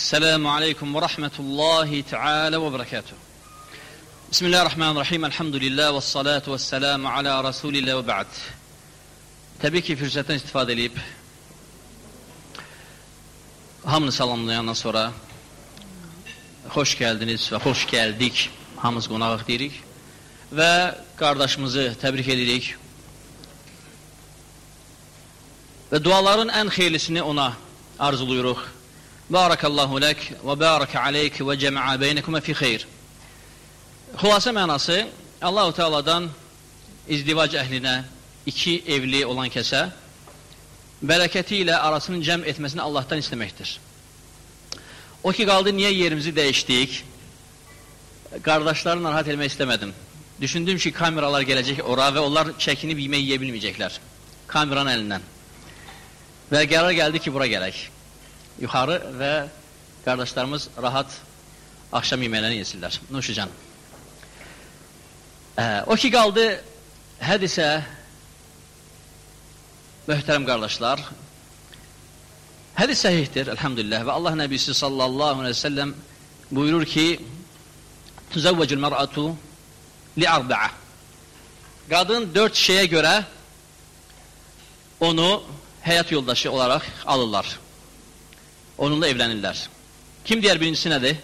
السلام عليكم ورحمة الله تعالى وبركاته. بسم الله الرحمن الرحيم. الحمد لله والصلاة والسلام على رسول الله وبعد. تبكي في رجلتين استفادة ليب هم سلام لنا سورا خوش geldiniz ve خوش geldik همز قناغ ديريك و kardeşimizi تبرك ediyoruz ve duaların en خيلisini ona arzuluyoruz Barakallahu lək və barakə aleyk və cəmə'a beynəkumə fi xeyr. Xülasə mənası Allahu Teala'dan izdivac əhlinə iki evli olan kəsə bərəkəti ilə arasını cəm etməsini Allahdan istəməkdir. O ki qaldı niyə yerimizi dəyişdik? Qardaşları narahat etmək istəmədim. Düşündüm ki kameralar gələcək ora və onlar çəkinib yemək yeyə bilməyəcəklər. Kameranın əlindən. Və qərar gəldi ki bura gələk. Yuxarı və qardaşlarımız rahat axşam yeməklərini yesinlər. Nuşucan. Ee, o ki qaldı hədisə möhtərəm qardaşlar. Hədis səhihdir, elhamdülillah. Və Allah Nəbisi sallallahu aleyhi ve sellem buyurur ki, Tüzəvvəcül mər'atu li'arba'a. Qadın dört şeyə görə onu həyat yoldaşı olaraq alırlar. Onunla evlənirlər. Kim deyər birincisi nədir?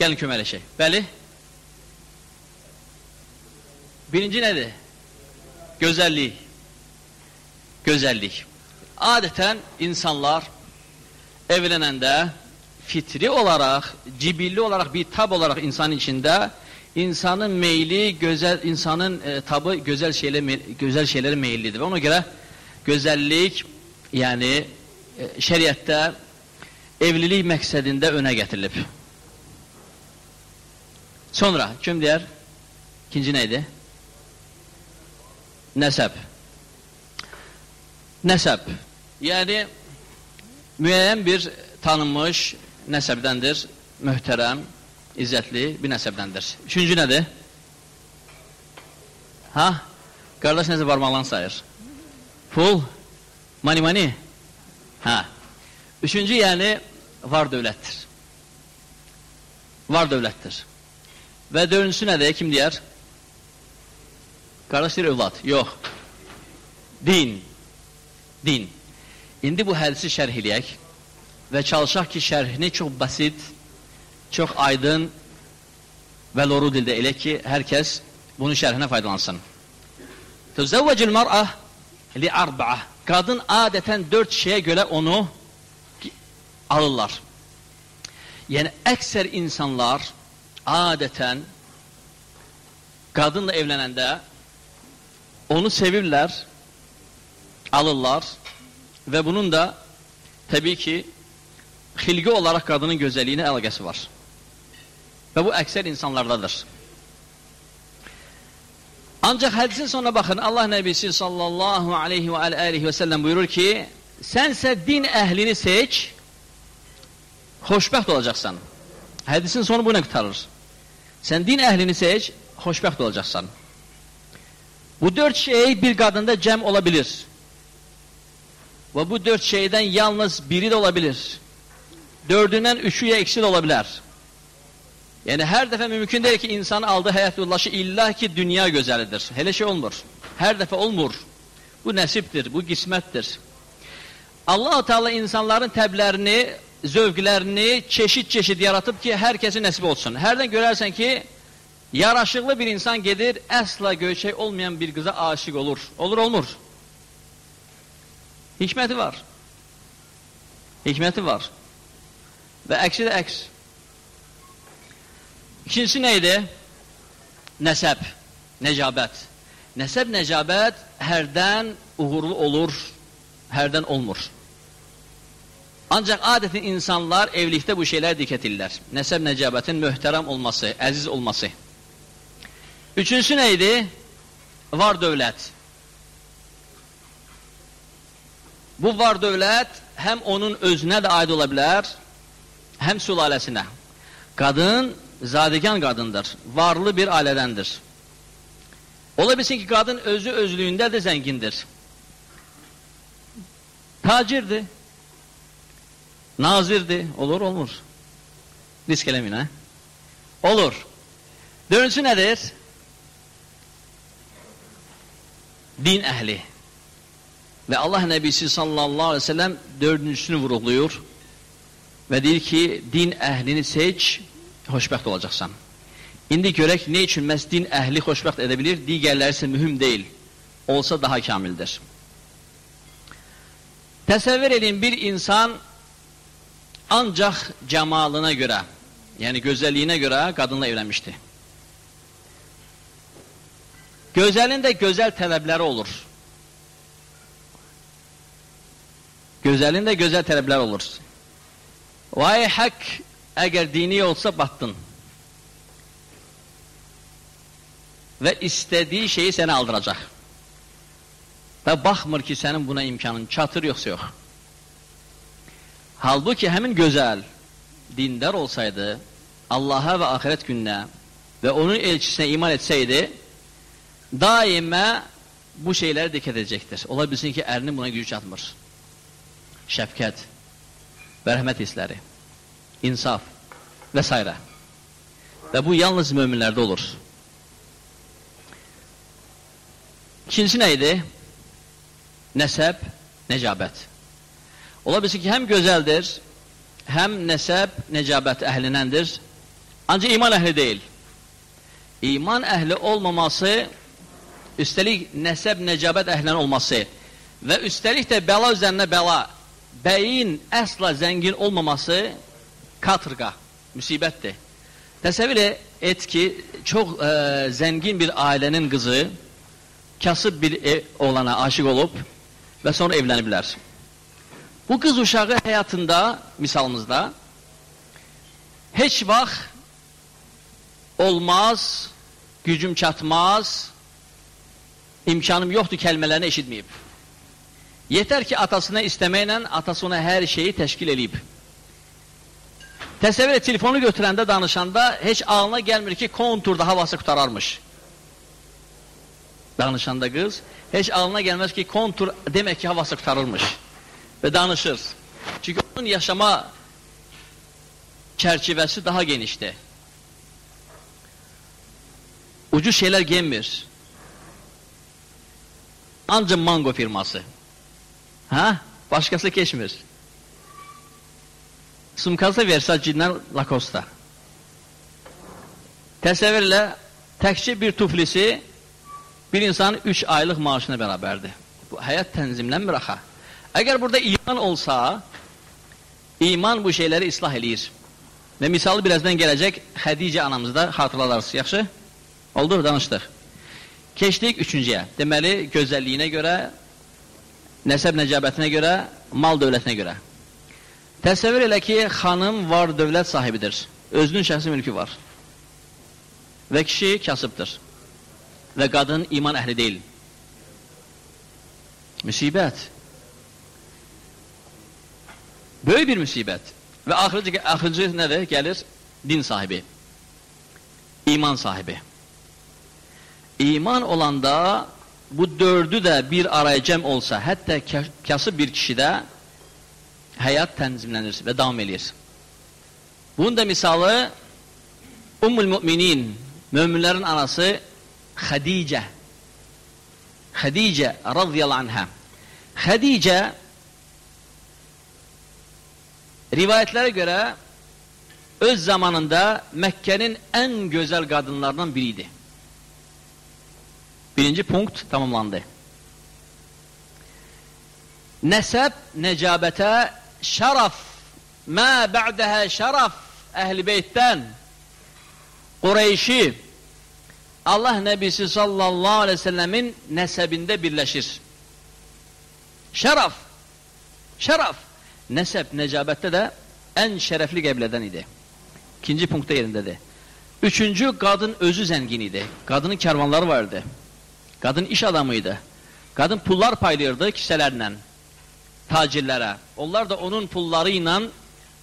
Gəlin köməkləşək. Bəli? Birinci nədir? Gözəllik. Gözəllik. Adətən insanlar evlənəndə fitri olaraq, cibilli olaraq, bir tab olaraq insanın içində insanın meyli, gözəl insanın e, tabı gözəl şeylə gözəl şeylərə meyillidir. Və ona görə gözəllik, yəni şəriətdə evlilik məqsədində önə gətirilib. Sonra kim deyər? İkinci nə idi? Nəsəb. Nəsəb. Yəni müəyyən bir tanınmış nəsəbdəndir, möhtərəm, izzətli bir nəsəbdəndir. Üçüncü nədir? Ha? Qardaş necə barmaqlarını sayır? Pul? Mani mani? Ha. Üçüncü yəni var dövlətdir. Var dövlətdir. Və dördüncüsü nədir? Kim deyər? Qardaş deyir övlad. Yox. Din. Din. İndi bu hədisi şərh eləyək və çalışaq ki, şərhini çox basit, çox aydın və loru dildə elə ki, hər kəs bunun şərhinə faydalansın. Tüzəvvəcül mar'a li arba'a. Qadın adətən dörd şeyə görə onu alırlar. Yəni, əksər insanlar adətən qadınla evlənəndə onu sevirlər, alırlar və bunun da təbii ki, xilqi olaraq qadının gözəlliyinə əlaqəsi var. Və bu əksər insanlardadır. Ancaq hədisin sonuna baxın, Allah nəbisi sallallahu aleyhi və aleyhi və səlləm buyurur ki, sənsə din əhlini seç, xoşbəxt olacaqsan. Hədisin sonu bu nə qutarır? Sən din əhlini seç, xoşbəxt olacaqsan. Bu dörd şey bir qadında cəm ola bilir. Və bu dörd şeydən yalnız biri də ola bilir. Dördündən üçü ya ikisi də ola Yəni hər dəfə mümkün deyil ki, insan aldığı həyat yoldaşı illa ki, dünya gözəlidir. Elə şey olmur. Hər dəfə olmur. Bu nəsibdir, bu qismətdir. Allah-u Teala insanların təblərini, zövqlərini çeşid-çeşid yaratıb ki, hər kəsin nəsib olsun. Hərdən görərsən ki, yaraşıqlı bir insan gedir, əsla göyçək olmayan bir qıza aşiq olur. Olur, olmur. Hikməti var. Hikməti var. Və əksi də əks. İkincisi nə idi? Nəsəb, nəcabət. Nəsəb, nəcabət hərdən uğurlu olur, hərdən olmur. Ancaq adətən insanlar evlilikdə bu şeylər diqqət edirlər. Nəsəb, nəcabətin möhtərəm olması, əziz olması. Üçüncüsü nə idi? Var dövlət. Bu var dövlət həm onun özünə də aid ola bilər, həm sülaləsinə. Qadın zadigan qadındır, varlı bir ailədəndir. Ola bilsin ki, qadın özü özlüyündə də zəngindir. Tacirdir. Nazirdir. Olur, olmur. Risk eləmin, hə? Olur. Dördüncü nədir? Din əhli. Və Allah Nəbisi sallallahu aleyhi ve sellem dördüncüsünü vurğuluyur və deyir ki, din əhlini seç, xoşbəxt olacaqsan. İndi görək nə üçün məhz din əhli xoşbəxt edə bilir, digərləri isə mühüm deyil. Olsa daha kamildir. Təsəvvür edin bir insan ancaq cəmalına görə, yəni gözəlliyinə görə qadınla evlənmişdi. Gözəlin də gözəl tələbləri olur. Gözəlin də gözəl tələbləri olur. Vay hək, əgər dini olsa batdın. Və istədiyi şeyi sənə aldıracaq. Və baxmır ki, sənin buna imkanın çatır yoxsa yox. Halbuki həmin gözəl, dindar olsaydı, Allaha və axirət gününə və onun elçisinə iman etsəydi, daimə bu şeyləri dikkat edecektir. Ola bilsin ki ərinin buna gücü çatmır. Şəfqət, bərhəmət hissləri, insaf və s. Və bu yalnız möminlərdə olur. İkincisi nə idi? Nəsəb, nəcabət. Ola bilsin ki, həm gözəldir, həm nəsəb, nəcabət əhlinəndir, ancaq iman əhli deyil. İman əhli olmaması üstəlik nəsəb nəcabət əhlən olması və üstəlik də bəla üzərinə bəla, bəyin əsla zəngin olmaması katırqa, müsibətdir. Təsəvvür et ki, çox ə, e, zəngin bir ailənin qızı kasıb bir ev olana aşıq olub və sonra evləniblər. Bu qız uşağı həyatında, misalımızda, heç vaxt olmaz, gücüm çatmaz, imkanım yoxdur kəlmələrini eşitməyib. Yetər ki, atasına istəməklə atası ona hər şeyi təşkil edib. Təsəvvür et, telefonu götürəndə, danışanda heç ağlına gəlmir ki, konturda havası qutararmış. Danışanda qız, heç ağlına gəlməz ki, kontur demək ki, havası qutarırmış. Və danışır. Çünki onun yaşama çərçivəsi daha genişdir. Ucuz şeylər gelmir. Ancaq Mango firması. Ha? Başkası keçmir. Sumkası Versace-dən Lacoste. Təsəvvürlə təkcə bir tuflisi bir insanın 3 aylıq maaşına bərabərdir. Bu həyat tənzimlənmir axı. Əgər burada iman olsa, iman bu şeyləri islah eləyir. Və misalı birazdan gələcək Xədicə anamızda xatırladarsınız, yaxşı? Oldu, danışdıq. Keçdik üçüncüyə. Deməli, gözəlliyinə görə, nəsəb nəcabətinə görə, mal dövlətinə görə. Təsəvvür elə ki, xanım var dövlət sahibidir. Özünün şəxsi mülkü var. Və kişi kasıbdır. Və qadın iman əhli deyil. Müsibət. Böyük bir müsibət. Və axırıncı, axırıncı nədir? Gəlir din sahibi. İman sahibi. İman olanda bu dördü de bir araya cəm olsa, hətta kasıb bir kişidə həyat tənzimlənir və davam edir. Bunun da misalı Ummul Müminin, möminlərin anası Xədicə. Xədicə radiyallahu anhə. Xədicə rivayətlərə görə öz zamanında Məkkənin ən gözəl qadınlarından biriydi. Birinci punkt tamamlandı. Nəsəb necabətə şəraf, mə bə'dəhə şəraf əhl-i beytdən Qureyşi Allah Nəbisi sallallahu aleyhi ve sellemin nəsəbində birləşir. Şəraf, şəraf, nəsəb necabətdə də ən şərəfli qəblədən idi. İkinci punktda yerindədir. Üçüncü, qadın özü zəngin idi. Qadının kərvanları vardı. Qadın iş adamıydı. Qadın pullar paylayırdı kisələrlə tacirlərə. Onlar da onun pulları ilə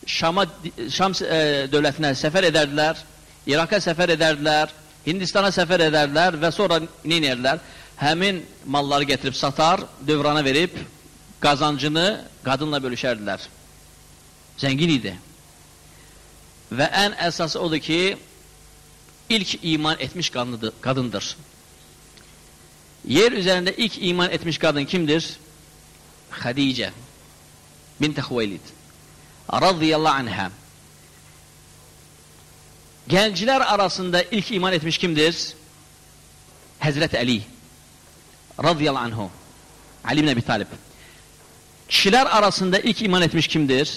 Şama, Şam e, dövlətinə səfər edərdilər, İraka səfər edərdilər, Hindistana səfər edərdilər və sonra nə edərdilər? Həmin malları gətirib satar, dövrana verib qazancını qadınla bölüşərdilər. Zəngin idi. Və ən əsası odur ki, ilk iman etmiş qadındır. Yer üzərində ilk iman etmiş qadın kimdir? Xədicə bint Xuveylid radiyallahu anhə. Gənclər arasında ilk iman etmiş kimdir? Həzrət Əli radiyallahu anhu. Ali ibn Əbi Talib. Kişilər arasında ilk iman etmiş kimdir?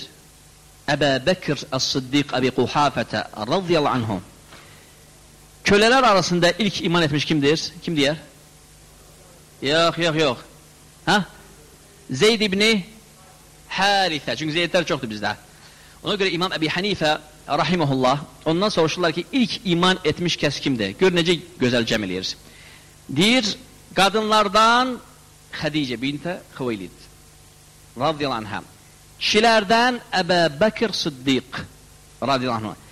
Əbə Bəkir Əs-Siddiq Əbi Quhafətə radiyallahu anhu. Kölələr arasında ilk iman etmiş kimdir? Kim deyər? Yox, yox, yox. Hə? Zeyd ibni Hərifə. Çünki Zeydlər çoxdur bizdə. Ona görə İmam Əbi Hənifə rahimehullah ondan soruşurlar ki, ilk iman etmiş kəs kimdir? Gör necə gözəl cəm eləyir. Deyir, qadınlardan Xədicə bintə Xüveylid radiyallahu anhəm. Kişilərdən Əbə Bəkir Sıddiq radiyallahu anh.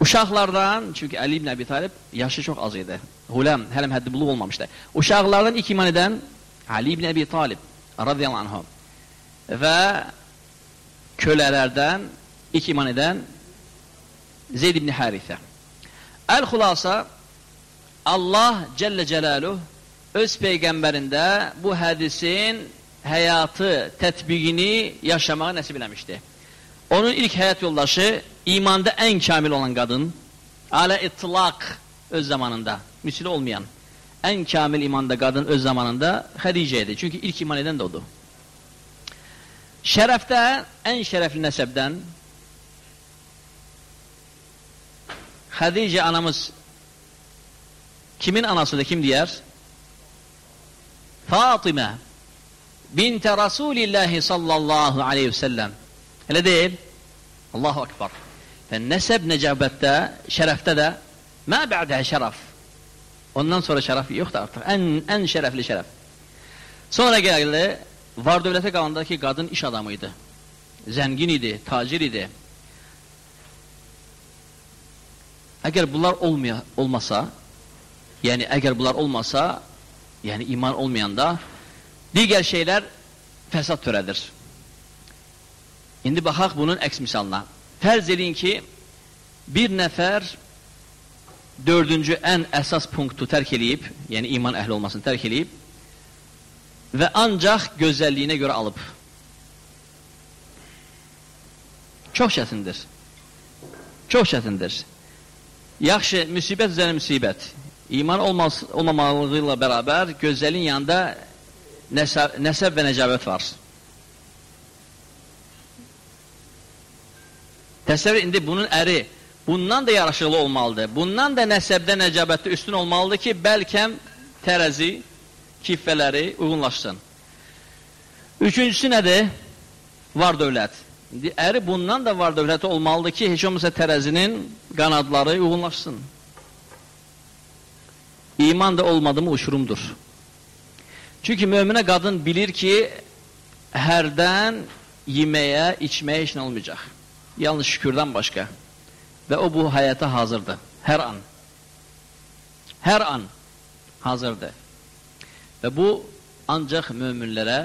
Uşaqlardan, çünki Əli ibn Əbi Talib yaşı çox az idi. Huləm, hələm həddi buluq olmamışdı. Uşaqlardan ilk iman edən Ali ibn Əbi Talib radiyallahu anhəm. Və kölələrdən ilk iman edən Zeyd ibn Harisə. Əl-xulasa Allah Cəllə Cəlaluhu öz peyğəmbərində bu hədisin həyatı, tətbiqini yaşamağı nəsib eləmişdi. Onun ilk həyat yoldaşı imanda ən kamil olan qadın, alə itlaq öz zamanında, misli olmayan, ən kamil imanda qadın öz zamanında Xədicə idi. Çünki ilk iman edən də odur. Şərəfdə ən şərəfli nəsəbdən Xədicə anamız kimin anasıdır, kim deyər? Fatimə bintə Rasulillahi sallallahu aleyhi və səlləm. Elə deyil? Allahu akbar. Və nəsəb nəcabətdə, şərəfdə də mə bə'də şərəf. Ondan sonra şərəf yoxdur artıq. Ən, ən şərəfli şərəf. Sonra gəldi, var dövlətə qalanda ki, qadın iş adamı idi. Zəngin idi, tacir idi. Əgər bunlar olmaya, olmasa, yəni əgər bunlar olmasa, yəni iman olmayanda digər şeylər fəsad törədir. İndi baxaq bunun əks misalına. Fərz edin ki, bir nəfər dördüncü ən əsas punktu tərk eləyib, yəni iman əhli olmasını tərk eləyib və ancaq gözəlliyinə görə alıb. Çox çətindir. Çox çətindir. Yaxşı, müsibət üzərə müsibət. İman olmaz, olmamalığı ilə bərabər yanında nəsəb, nəsəb və nəcabət var. Təsəvvür indi bunun əri bundan da yaraşıqlı olmalıdır. Bundan da nəsəbdə nəcabətdə üstün olmalıdır ki, bəlkəm tərəzi, kiffələri uyğunlaşsın. Üçüncüsü nədir? Var dövlət. Əri bundan da var dövləti olmalıdır ki, heç olmasa tərəzinin qanadları uyğunlaşsın. İman da olmadı mı uçurumdur. Çünki möminə qadın bilir ki, hərdən yeməyə, içməyə heç nə olmayacaq. Yalnız şükürdən başqa. Və o bu həyata hazırdır. Hər an. Hər an hazırdır. Və bu ancaq möminlərə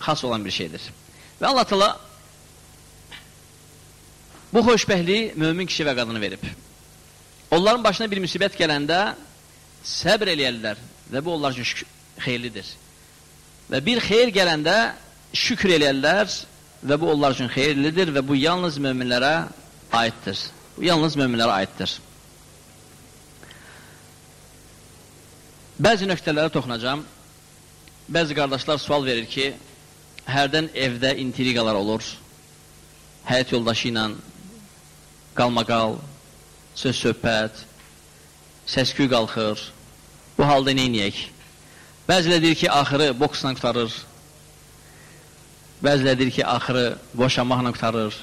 xas olan bir şeydir. Və Allah tala bu xoşbəhli mömin kişi və qadını verib. Onların başına bir müsibət gələndə səbr eləyərlər və bu onlar üçün xeyirlidir. Və bir xeyir gələndə şükür eləyərlər və bu onlar üçün xeyirlidir və bu yalnız möminlərə aiddir. Yalnız möminlərə aiddir. Bəzi nöqtələrə toxunacam. Bəzi qardaşlar sual verir ki, hərdən evdə intriqalar olur. Həyat yoldaşı ilə qalmaqal, söz-söhbət, səsküy qalxır. Bu halda nə inəyək? Bəzilə deyir ki, axırı boksla qutarır. Bəzilə deyir ki, axırı boşanmaqla qutarır.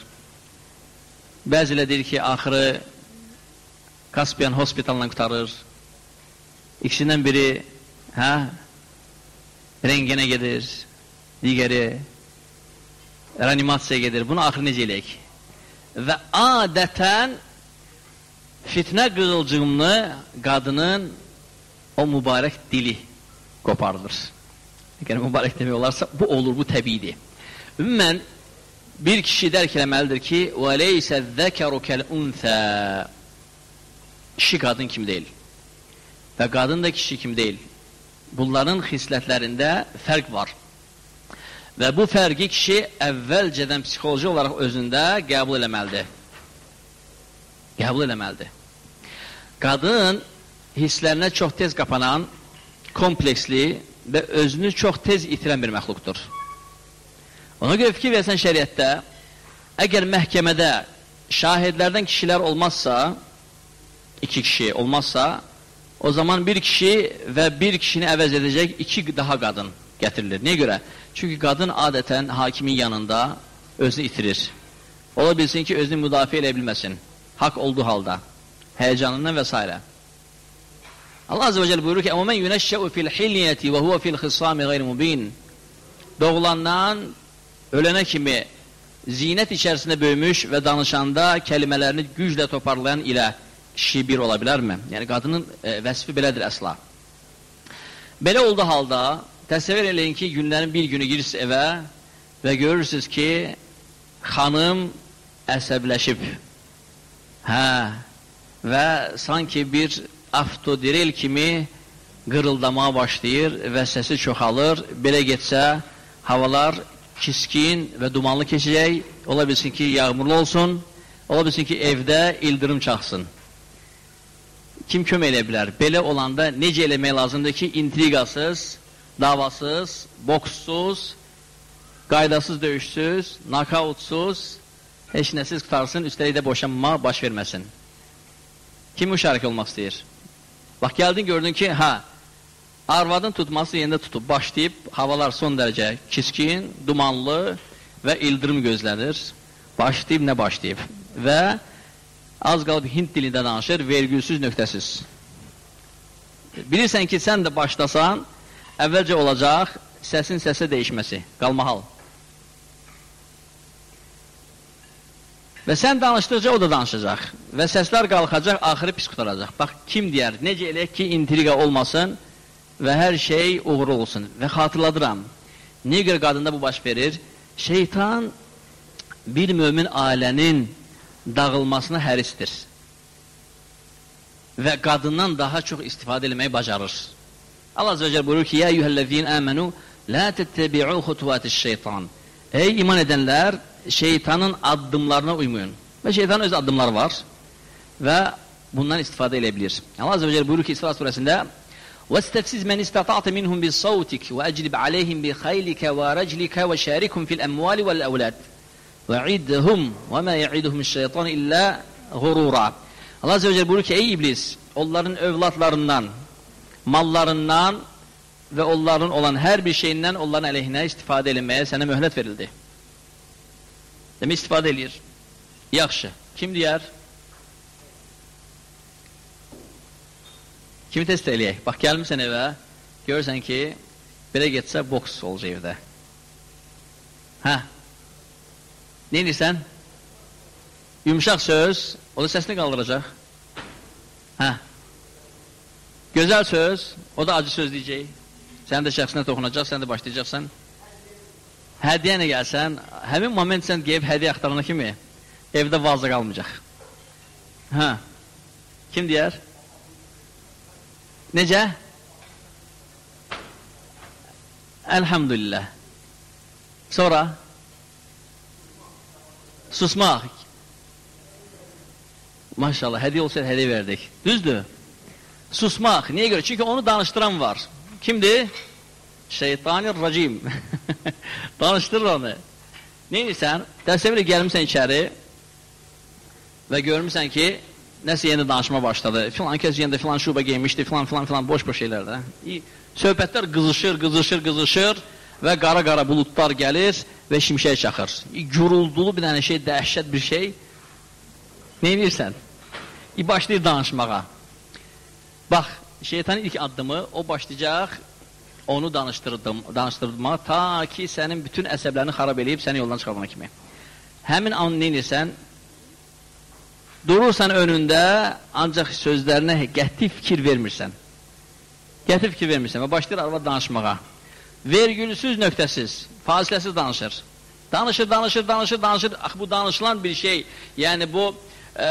Bəzilə deyir ki, axırı Kaspian hospitalla qutarır. İkisindən biri hə, rengenə gedir, digəri reanimasiyaya gedir. Bunu axırı necə eləyək? Və adətən fitnə qığılcığımlı qadının o mübarək dili qoparılır. Əgər mübarək demək olarsa, bu olur, bu təbiidir. Ümumən, bir kişi dərk eləməlidir ki, leysə zəkəru kəl-unthə kişi qadın kimi deyil və qadın da kişi kimi deyil. Bunların xislətlərində fərq var. Və bu fərqi kişi əvvəlcədən psixoloji olaraq özündə qəbul eləməlidir. Qəbul eləməlidir. Qadın hisslərinə çox tez qapanan, kompleksli və özünü çox tez itirən bir məxluqdur. Ona görə fikir versən şəriətdə, əgər məhkəmədə şahidlərdən kişilər olmazsa, iki kişi olmazsa, o zaman bir kişi və bir kişini əvəz edəcək iki daha qadın gətirilir. Niyə görə? Çünki qadın adətən hakimin yanında özünü itirir. Ola bilsin ki, özünü müdafiə edə bilməsin. Haqq olduğu halda, həyəcanından və s. Allah Azze ve Celle buyurur ki, اَوَمَنْ يُنَشَّأُ فِي الْحِلْيَةِ وَهُوَ فِي الْخِصَامِ غَيْرِ مُب۪ينَ Doğulandan ölənə kimi zinət içərisində böyümüş və danışanda kəlimələrini güclə toparlayan ilə kişi bir ola bilərmi? Yəni, qadının e, vəsifi belədir əsla. Belə oldu halda, təsəvvür eləyin ki, günlərin bir günü girirsiniz evə və görürsünüz ki, xanım əsəbləşib. Hə, və sanki bir avtodirel kimi qırıldamağa başlayır və səsi çoxalır. Belə getsə, havalar kiskin və dumanlı keçəcək. Ola bilsin ki, yağmurlu olsun. Ola bilsin ki, evdə ildırım çaxsın. Kim edə bilər? Belə olanda necə eləmək lazımdır ki, intriqasız, davasız, boksuz, qaydasız döyüşsüz, nakautsuz, heç nəsiz qutarsın, üstəlik də boşanma baş verməsin. Kim müşarik olmaq istəyir? Bax, gəldin, gördün ki, hə, arvadın tutması yerində tutub, başlayıb, havalar son dərəcə kiskin, dumanlı və ildırım gözlənir. Başlayıb, nə başlayıb? Və az qalıb Hind dilində danışır, vergülsüz, nöqtəsiz. Bilirsən ki, sən də başlasan, əvvəlcə olacaq səsin səsə dəyişməsi, qalmahal. Və sən danışdıqca o da danışacaq. Və səslər qalxacaq, axırı pis qutaracaq. Bax, kim deyər, necə eləyək ki, intriqa olmasın və hər şey uğurlu olsun. Və xatırladıram, niyə görə qadında bu baş verir? Şeytan bir mömin ailənin dağılmasına hərisdir. Və qadından daha çox istifadə etməyi bacarır. Allah Celle buyurur ki, Ya eyyühəl-ləzin əmənu, la təttəbi'u xutuvatiş şeytan. Ey iman edənlər, şeytanın addımlarına uymayın. Və şeytanın öz addımları var və bundan istifadə edə bilir. Allah Celle buyurur ki İsra surəsində وَاسْتَفْسِزْ مَنْ اِسْتَطَعْتَ مِنْهُمْ بِالصَّوْتِكِ وَأَجْلِبْ عَلَيْهِمْ بِخَيْلِكَ وَرَجْلِكَ وَشَارِكُمْ فِي الْأَمْوَالِ وَالْأَوْلَادِ وَعِدْهُمْ وَمَا يَعِدُهُمُ الشَّيْطَانِ إِلَّا غُرُورًا Allah Azze ve Celle buyurur ki ey iblis onların övladlarından, mallarından və onların olan hər bir şeyindən onların əleyhinə istifadə edilməyə sənə möhlət verildi. Demək istifadə eləyir. Yaxşı. Kim deyər? Kimi test eləyək? Bax, gəlmirsən evə, görürsən ki, belə getsə boks olacaq evdə. Hə? Ne edirsən? Yumuşaq söz, o da səsini qaldıracaq. Hə? Gözəl söz, o da acı söz deyəcək. Sən də şəxsinə toxunacaq, sən də başlayacaqsan hədiyyə ilə gəlsən, həmin moment sən qeyb hədiyyə axtarana kimi evdə vaza qalmayacaq. Hə. Kim deyər? Necə? Əlhamdülillah. Sonra? Susmaq. Maşallah, hədiyyə olsaydı hədiyyə verdik. Düzdür? Susmaq. Niyə görə? Çünki onu danışdıran var. Kimdir? Şeytanir-racim. Danışdırır onu. Neyirsən? Təsəvvür gəlmirsən içəri və görmürsən ki, nəsə yeni danışma başladı. Filan kəs yenidə filan şubə geymişdi, filan filan filan boş-boş şeylər də. Söhbətlər qızışır, qızışır, qızışır və qara-qara buludlar gəlir və şimşək çaxır. Guruldulu bir dənə şey, dəhşət bir şey. Neynirsən? Başlayır danışmağa. Bax, şeytanın ilk addımı o başlayacaq onu danışdırdım, danışdırma ta ki sənin bütün əsəblərini xarab eləyib səni yoldan çıxardana kimi. Həmin an neynirsən? Durursan önündə ancaq sözlərinə qəti fikir vermirsən. Qəti fikir vermirsən və başlayır arvad danışmağa. Vergülsüz, nöqtəsiz, fasiləsiz danışır. Danışır, danışır, danışır, danışır. Ah, bu danışılan bir şey, yani bu e,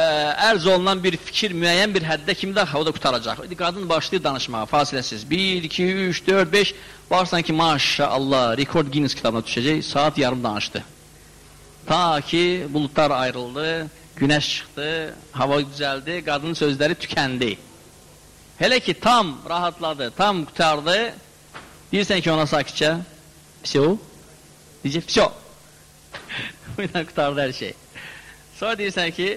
ərz olunan bir fikir müəyyən bir həddə kimdə o da qutaracaq. Qadın başlayır danışmağa fasiləsiz. 1, 2, 3, 4, 5 varsan ki maşallah rekord Guinness kitabına düşəcək. Saat yarım danışdı. Ta ki buludlar ayrıldı, güneş çıxdı, hava düzəldi, qadının sözləri tükəndi. Hele ki tam rahatladı, tam kurtardı. Deyirsən ki ona sakitçə, psio, diyecek psio. Bu ilə kurtardı her şey. Sonra deyirsən ki,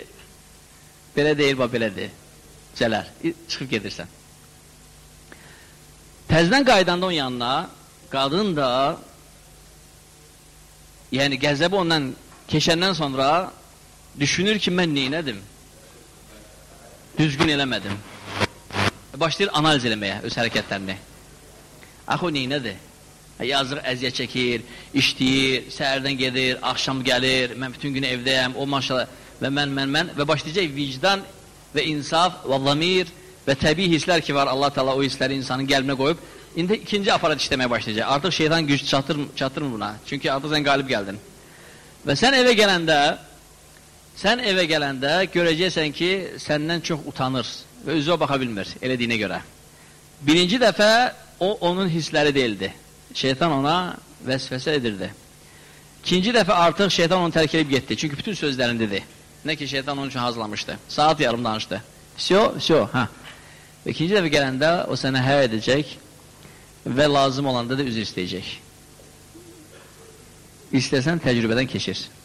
belə deyil, bax belədir. Cələr, çıxıb gedirsən. Təzdən qaydanda onun yanına, qadın da, yəni qəzəbi ondan keçəndən sonra düşünür ki, mən neynədim? Düzgün eləmədim. Başlayır analiz eləməyə öz hərəkətlərini. Axı o neynədir? Yazıq əziyyət çəkir, işləyir, səhərdən gedir, axşam gəlir, mən bütün gün evdəyəm, o maşallah və mən, mən, mən və başlayacaq vicdan və insaf və zamir və təbii hisslər ki var Allah Teala o hissləri insanın qəlbinə qoyub indi ikinci aparat işləməyə başlayacaq. Artıq şeytan güc çatır, çatırmır buna. Çünki artıq sən qalib gəldin. Və sən evə gələndə sen eve gelende göreceksin ki senden çok utanır ve üzüle bakabilmir elediğine göre. Birinci defa o onun hisleri değildi. Şeytan ona vesvese edirdi. İkinci defa artık şeytan onu terk edip gitti. Çünkü bütün sözlerini dedi. Ne ki şeytan onun için hazırlamıştı. Saat yarım danıştı. Sio, sio, ha. İkinci defa gelende o seni he edecek ve lazım olanda da üzül isteyecek. İstesen tecrübeden keşirsin.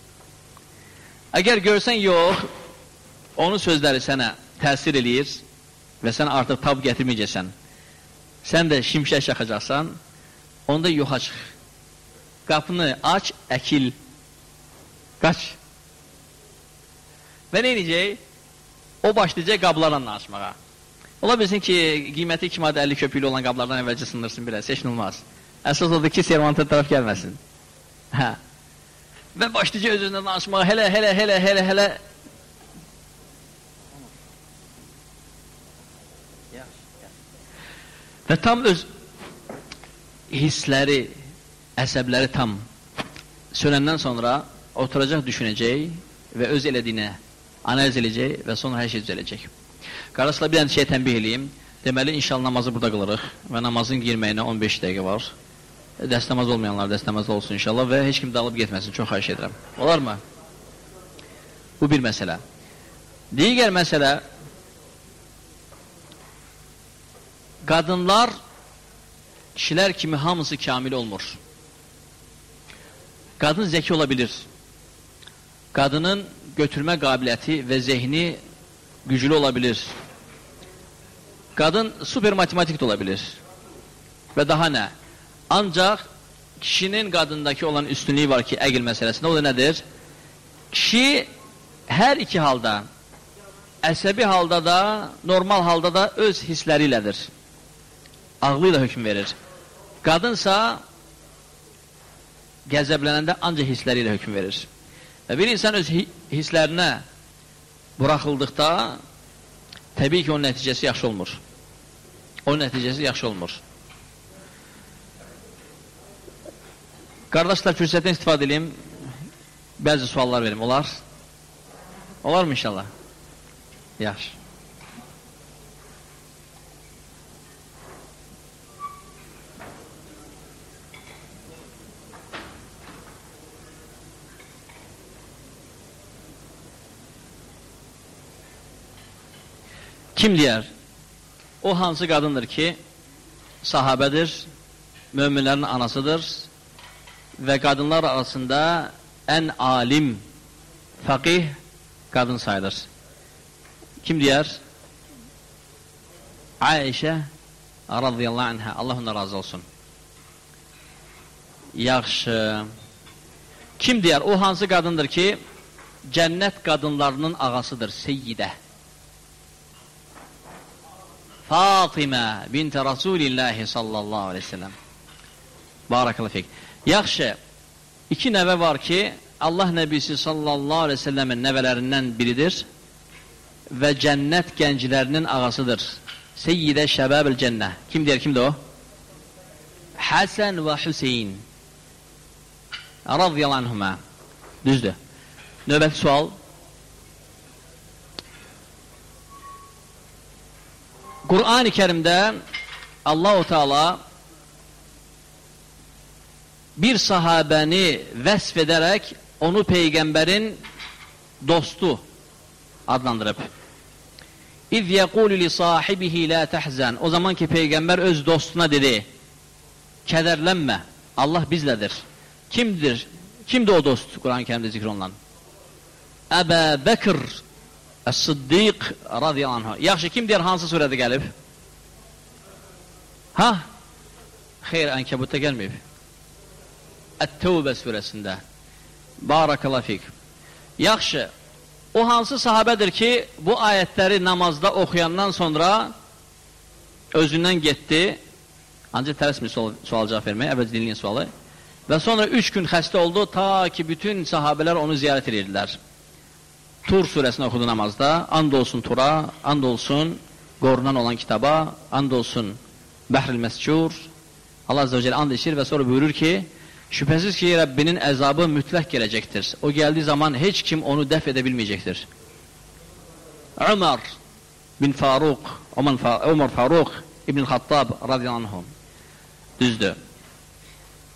Əgər görsən yox, onun sözləri sənə təsir eləyir və sən artıq tab gətirməyəcəksən, sən də şimşək çaxacaqsan, onda yoxa çıx. Qapını aç, əkil, qaç. Və nə edəcək? O başlayacaq qablarla danışmağa. Ola bilsin ki, qiyməti 2 maddə 50 köpüklü olan qablardan əvvəlcə sındırsın biraz, heç olmaz. Əsas odur ki, servantə tərəf gəlməsin. Hə. Və başlayacaq öz-özünə danışmağa, hələ, hələ, hələ, hələ, hələ. Və tam öz hissləri, əsəbləri tam sönəndən sonra oturacaq, düşünəcək və öz elədiyinə analiz edəcək və sonra hər şey düzələcək. Qardaşlar bir dənə şey tənbih eləyim. Deməli inşallah namazı burada qılırıq və namazın girməyinə 15 dəqiqə var. Dəstəmaz olmayanlar dəstəmaz olsun inşallah və heç kim dalıb getməsin. Çox xahiş edirəm. Olarmı? Bu bir məsələ. Digər məsələ qadınlar kişilər kimi hamısı kamil olmur. Qadın zəki ola bilir. Qadının götürmə qabiliyyəti və zehni güclü ola bilir. Qadın super matematik də ola bilir. Və daha nə? Ancaq kişinin qadındakı olan üstünlüyü var ki, əqil məsələsində, o da nədir? Kişi hər iki halda, əsəbi halda da, normal halda da öz hissləri ilədir. Ağlı ilə hökm verir. Qadınsa qəzəblənəndə ancaq hissləri ilə hökm verir. Və bir insan öz hisslərinə buraxıldıqda təbii ki, onun nəticəsi yaxşı olmur. Onun nəticəsi yaxşı olmur. Qardaşlar, fürsətdən istifadə edeyim, bəzi suallar verim. Olar? Olar mı inşallah? Yaxşı. Kim deyər? O hansı qadındır ki, sahabədir, möminlərin anasıdır və qadınlar arasında ən alim, fəqih qadın sayılır. Kim deyər? Ayşə radiyallahu anhə, Allah ona razı olsun. Yaxşı. Kim deyər? O hansı qadındır ki, cənnət qadınlarının ağasıdır, seyyidə. Fatimə bint Rasulillahi sallallahu aleyhi ve sellem. Barakallahu fik. Yaxşı, iki nəvə var ki, Allah nəbisi sallallahu aleyhi ve sellemin nəvələrindən biridir və cənnət gənclərinin ağasıdır. Seyyidə şəbəbil cənnə. Kim deyər, kimdir o? Həsən və Hüseyin. radiyallahu anhuma. Düzdür. Növbəti sual. Qur'an-ı Kərimdə Allahu Teala bir sahabəni vəsf edərək onu peyğəmbərin dostu adlandırıb. İz yəqulu li sahibihi la tahzan. O zaman ki peyğəmbər öz dostuna dedi: "Kədərlənmə. Allah bizlədir." Kimdir? Kimdir o dost Quran-Kərimdə zikr olunan? Əbə Bəkr Əs-Siddiq radiyallahu anh. Yaxşı, kim deyər hansı surədə gəlib? Ha? Xeyr, Ənkəbutda gəlməyib. Ət-Təvbə surəsində. Barakallahu fik. Yaxşı. O hansı sahabədir ki, bu ayətləri namazda oxuyandan sonra özündən getdi. Ancaq tələsmir sual, sual cavab vermək, əvvəl dinləyin sualı. Və sonra üç gün xəstə oldu, ta ki bütün sahabələr onu ziyarət edirdilər. Tur surəsini oxudu namazda, and olsun Tura, and olsun qorunan olan kitaba, and olsun Bəhril Məscur. Allah Azze ve Celle and içir və sonra buyurur ki, Şübhəsiz ki, Rəbbinin əzabı mütləq gələcəkdir. O gəldiyi zaman heç kim onu dəf edə bilməyəcəkdir. Ömər bin Faruq, Ömər Faruq İbn Xattab radiyallahu Düzdür.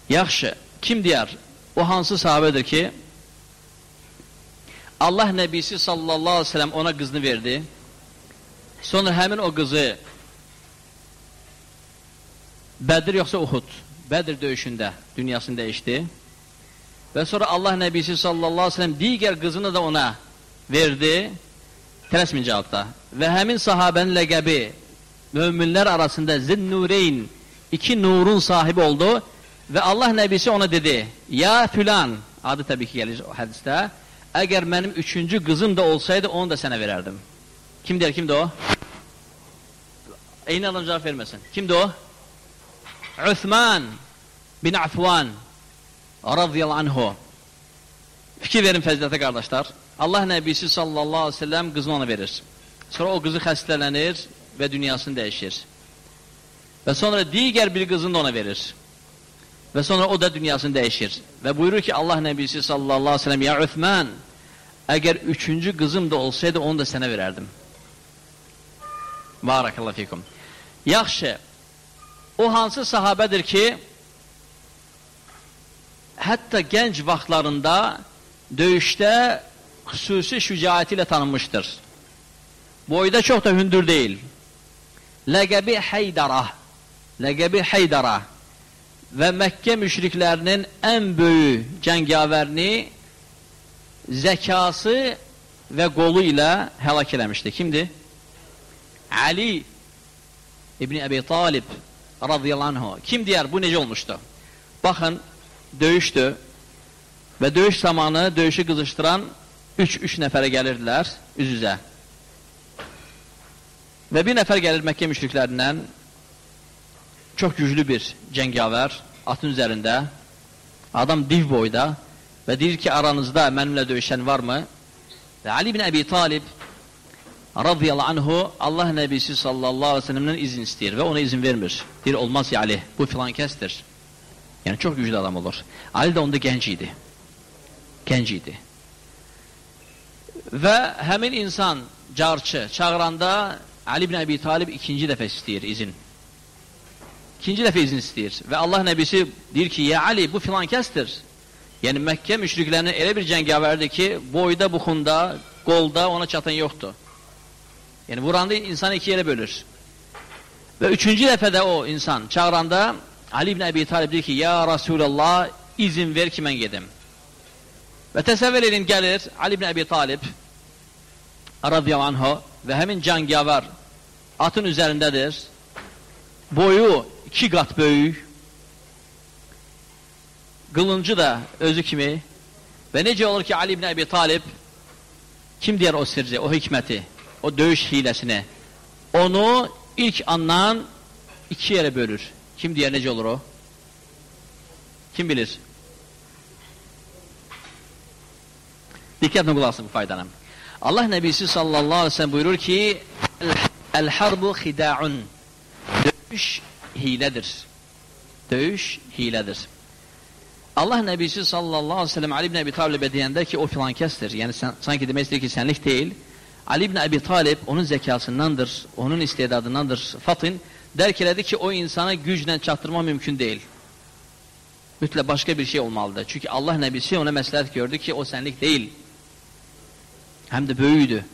Yaxşı, kim deyər? O hansı sahabədir ki, Allah Nəbisi sallallahu aleyhi ve sellem ona qızını verdi. Sonra həmin o qızı Bədir yoxsa Uhud? Bədir döyüşündə dünyasını dəyişdi. Və sonra Allah Nəbisi sallallahu aleyhi ve sellem digər qızını da ona verdi. Tələsmin cavabda. Və həmin sahabənin ləqəbi möminlər arasında Zinnureyn iki nurun sahibi oldu. Və Allah Nəbisi ona dedi, Ya filan, adı təbii ki gəlir o hədisdə, əgər mənim üçüncü qızım da olsaydı, onu da sənə verərdim. Kim deyər, kimdir o? Eyni adam cavab verməsin. Kimdir o? Üthman bin Afvan radiyallahu anhu. Fikir verin fəzilətə qardaşlar. Allah Nəbisi sallallahu aleyhi ve sellem qızını ona verir. Sonra o qızı xəstələnir və dünyasını dəyişir. Və sonra digər bir qızını da ona verir. Və sonra o da dünyasını dəyişir. Və buyurur ki, Allah Nəbisi sallallahu aleyhi ve sellem, Ya Üthman, əgər üçüncü qızım da olsaydı, onu da sənə verərdim. Barakallahu fikum. Yaxşı, o hansı sahabədir ki, hətta gənc vaxtlarında döyüşdə xüsusi şücaəti ilə tanınmışdır. Boyda çox da hündür deyil. Ləqəbi Heydara, ləqəbi Heydara və Məkkə müşriklərinin ən böyük cəngavərini zəkası və qolu ilə həlak eləmişdi. Kimdir? Ali İbni Əbi Talib radiyallahu anh. Kim deyər, bu necə olmuşdu? Baxın, döyüşdü və döyüş zamanı döyüşü qızışdıran 3-3 nəfərə gəlirdilər üz-üzə. Və bir nəfər gəlir Məkkə müşriklərindən çox güclü bir cəngavər atın üzərində adam div boyda və deyir ki aranızda mənimlə döyüşən varmı? Və Ali bin Əbi Talib radiyallahu anhu Allah nəbisi sallallahu aleyhi ve sellemdən izin istəyir və ona izin vermir. Deyir olmaz ya Ali bu filan kəsdir. Yəni çox güclü adam olur. Ali də onda gənc idi. Və həmin insan carçı çağıranda Ali ibn Əbi Talib ikinci dəfə istəyir izin. İkinci dəfə izin istəyir və Allah nəbisi deyir ki, ya Ali bu filan kəsdir. Yəni Məkkə müşriklərinin elə bir cəngavərdir ki, boyda, buxunda, qolda ona çatan yoxdur. Yəni vuranda insanı iki yerə bölür. Və üçüncü dəfə də o insan çağıranda Ali ibn Əbi Talib deyir ki, ya Rasulallah izin ver ki mən gedim. Və təsəvvür edin gəlir Ali ibn Əbi Talib radiyallahu anhu və həmin cangavər atın üzərindədir. Boyu iki qat böyük. Qılıncı da özü kimi. Və necə olur ki Ali ibn Əbi Talib kim deyər o sirri, o hikməti, o döyüş hiləsini? Onu ilk andan iki yerə bölür. Kim deyər necə olur o? Kim bilir? Diqqətlə qulaq asın bu faydanı. Allah Nəbisi sallallahu aleyhi ve sellem buyurur ki El-harbu xida'un Döyüş hilədir. Döyüş hilədir. Allah Nəbisi sallallahu aleyhi ve sellem Ali ibn Əbi Talibə deyəndə ki, o filan kəsdir. Yəni sən, sanki istəyir ki, sənlik deyil. Ali ibn Əbi Talib onun zəkasındandır, onun istedadındandır. Fatin dərk elədi ki, o insana güclə çatdırma mümkün deyil. Mütləq başqa bir şey olmalıdır. Çünki Allah Nəbisi ona məsləhət gördü ki, o sənlik deyil. Həm də böyüdür.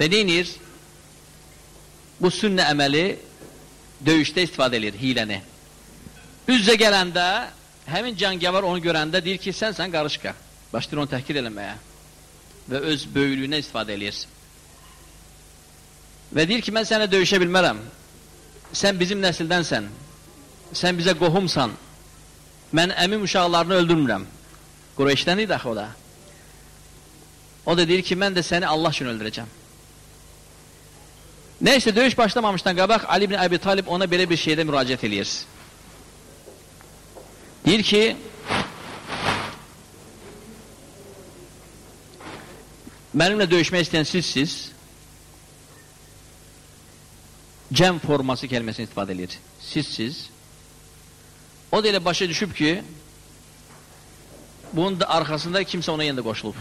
Və neynir? Bu sünnə əməli döyüşdə istifadə edir hiləni. Üz-üzə gələndə həmin cəngəvar onu görəndə deyir ki, sən sən qarışqa. Başlayır onu təhkir eləməyə və öz böyüklüyünə istifadə eləyir. Və deyir ki, mən sənə döyüşə bilmərəm. Sən bizim nəsildənsən. Sən bizə qohumsan. Mən əmim uşaqlarını öldürmürəm. Qureyşdən idi axı o da. O da deyir ki, mən də səni Allah üçün öldürəcəm. Neyse döyüş başlamamışdan qabaq Ali ibn Əbi Talib ona belə bir şeydə müraciət eləyir. Deyir ki, mənimlə döyüşmək istəyən sizsiz, cəm forması kəlməsini istifadə edir. Sizsiz. O da başa düşüb ki, bunun da arxasında kimsə ona yenə də qoşulub.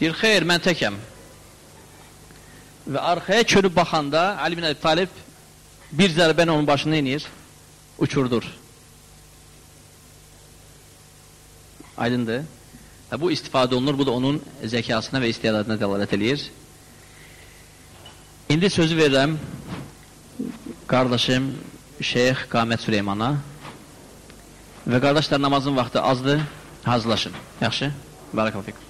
Deyir, xeyr, mən təkəm. Və arxaya çönüb baxanda Ali bin Əbi Talib bir zərbəni onun başına inir, uçurdur. Aydındır. Və bu istifadə olunur, bu da onun zəkasına və istiyadına dəlalət eləyir. İndi sözü verirəm qardaşım Şeyx Qamət Süleymana və qardaşlar namazın vaxtı azdır, hazırlaşın. Yaxşı? Barakallahu fikum.